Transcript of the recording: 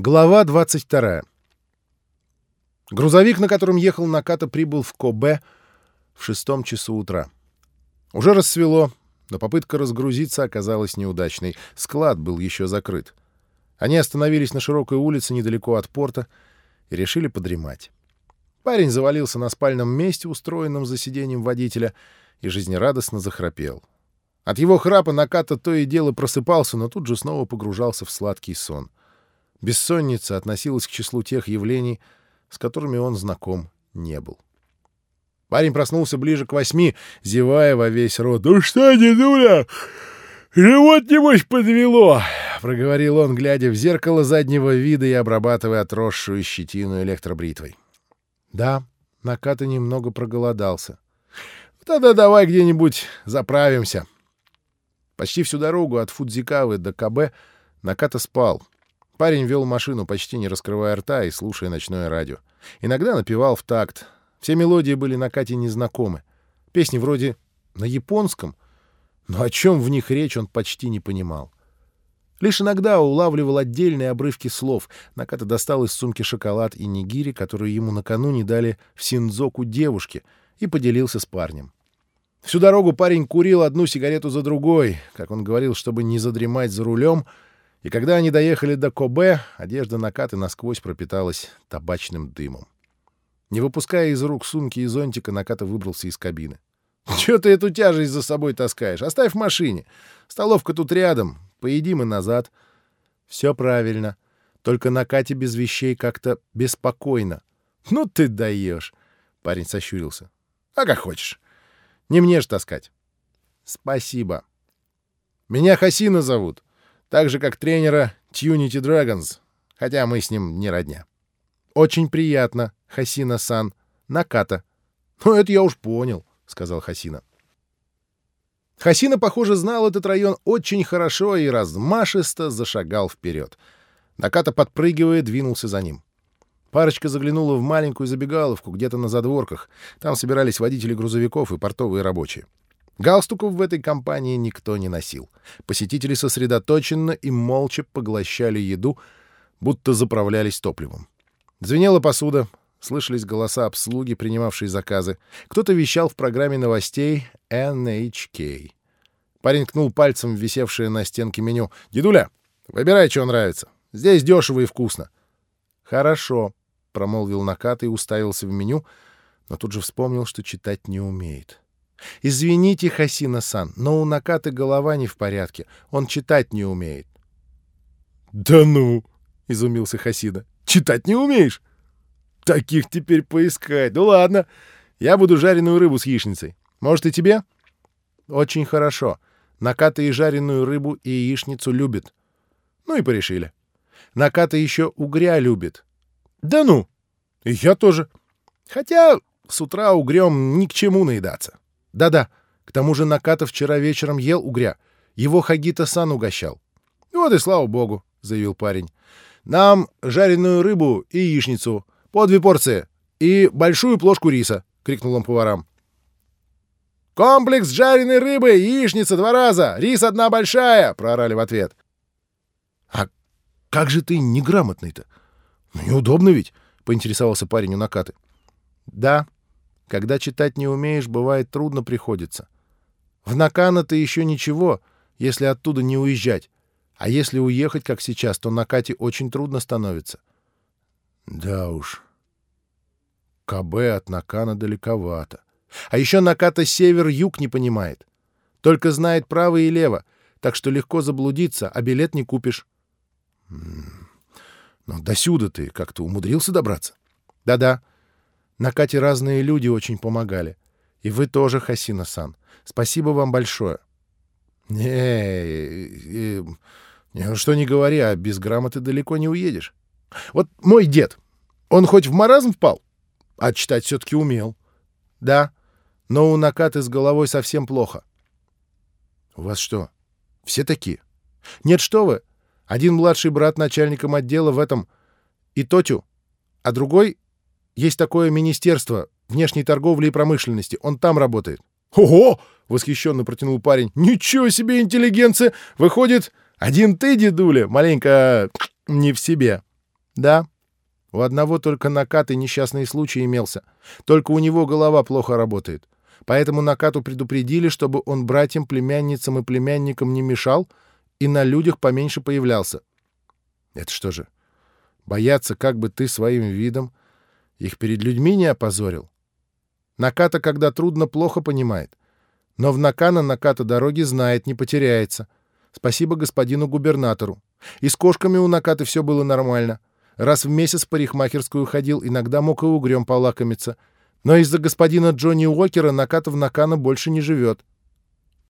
Глава 22. Грузовик, на котором ехал Наката, прибыл в Кобе в шестом часу утра. Уже рассвело, но попытка разгрузиться оказалась неудачной. Склад был еще закрыт. Они остановились на широкой улице недалеко от порта и решили подремать. Парень завалился на спальном месте, устроенном за сиденьем водителя, и жизнерадостно захрапел. От его храпа Наката то и дело просыпался, но тут же снова погружался в сладкий сон. Бессонница относилась к числу тех явлений, с которыми он знаком не был. Парень проснулся ближе к восьми, зевая во весь рот. «Ну что, дедуля, живот, небось, подвело!» — проговорил он, глядя в зеркало заднего вида и обрабатывая отросшую щетину электробритвой. Да, Наката немного проголодался. «Тогда давай где-нибудь заправимся». Почти всю дорогу от Фудзикавы до КБ Наката спал — Парень вел машину, почти не раскрывая рта и слушая ночное радио. Иногда напевал в такт. Все мелодии были на Кате незнакомы. Песни вроде на японском, но о чем в них речь он почти не понимал. Лишь иногда улавливал отдельные обрывки слов. Наката достал из сумки шоколад и нигири, которую ему накануне дали в Синдзоку девушке, и поделился с парнем. Всю дорогу парень курил одну сигарету за другой, как он говорил, чтобы не задремать за рулем — и когда они доехали до Кобе, одежда Накаты насквозь пропиталась табачным дымом. Не выпуская из рук сумки и зонтика, Наката выбрался из кабины. «Чего ты эту тяжесть за собой таскаешь? Оставь в машине. Столовка тут рядом. Поедим и назад». «Все правильно. Только Накате без вещей как-то беспокойно». «Ну ты даешь!» — парень сощурился. «А как хочешь. Не мне ж таскать». «Спасибо. Меня Хасина зовут так же, как тренера Tunity Dragons, хотя мы с ним не родня. «Очень приятно, Хасина-сан. Наката». «Ну, это я уж понял», — сказал Хасина. Хасина, похоже, знал этот район очень хорошо и размашисто зашагал вперед. Наката, подпрыгивая, двинулся за ним. Парочка заглянула в маленькую забегаловку где-то на задворках. Там собирались водители грузовиков и портовые рабочие. Галстуков в этой компании никто не носил. Посетители сосредоточенно и молча поглощали еду, будто заправлялись топливом. Звенела посуда, слышались голоса обслуги, принимавшей заказы. Кто-то вещал в программе новостей NHK. Парень ткнул пальцем висевшее на стенке меню. «Дедуля, выбирай, что нравится. Здесь дешево и вкусно». «Хорошо», — промолвил Накат и уставился в меню, но тут же вспомнил, что читать не умеет. «Извините, Хасина-сан, но у Накаты голова не в порядке. Он читать не умеет». «Да ну!» — изумился Хасида. «Читать не умеешь? Таких теперь поискать. Ну ладно, я буду жареную рыбу с яичницей. Может, и тебе?» «Очень хорошо. Наката и жареную рыбу, и яичницу любит». Ну и порешили. Наката еще угря любит. «Да ну! Я тоже. Хотя с утра угрем ни к чему наедаться». Да-да, к тому же Наката вчера вечером ел угря. Его Хагита-сан угощал. — Вот и слава богу, — заявил парень. — Нам жареную рыбу и яичницу, по две порции, и большую плошку риса, — крикнул он поварам. — Комплекс жареной рыбы, яичница два раза, рис одна большая, — проорали в ответ. — А как же ты неграмотный-то? Ну, неудобно ведь, — поинтересовался парень у Накаты. — Да, когда читать не умеешь, бывает трудно приходится. В Накана-то еще ничего, если оттуда не уезжать. А если уехать, как сейчас, то на Кате очень трудно становится. Да уж. КБ от Накана далековато. А еще Наката север-юг не понимает. Только знает право и лево, так что легко заблудиться, а билет не купишь. Но досюда ты как-то умудрился добраться? Да-да. На Кате разные люди очень помогали. И вы тоже, Хасина-сан. Спасибо вам большое. Не, не, что не говори, а без грамоты далеко не уедешь. Вот мой дед, он хоть в маразм впал, а читать все-таки умел. Да, но у Накаты с головой совсем плохо. У вас что, все такие? Нет, что вы. Один младший брат начальником отдела в этом и Тотю, а другой есть такое министерство внешней торговли и промышленности. Он там работает. «Ого!» — восхищенно протянул парень. «Ничего себе интеллигенция! Выходит, один ты, дедуля, маленько не в себе». Да, у одного только накат и несчастный случай имелся. Только у него голова плохо работает. Поэтому накату предупредили, чтобы он братьям, племянницам и племянникам не мешал и на людях поменьше появлялся. Это что же, бояться, как бы ты своим видом их перед людьми не опозорил? Наката, когда трудно, плохо понимает. Но в Накана Наката дороги знает, не потеряется. Спасибо господину губернатору. И с кошками у Накаты все было нормально. Раз в месяц парикмахерскую ходил, иногда мог и угрем полакомиться. Но из-за господина Джонни Уокера Наката в Накана больше не живет.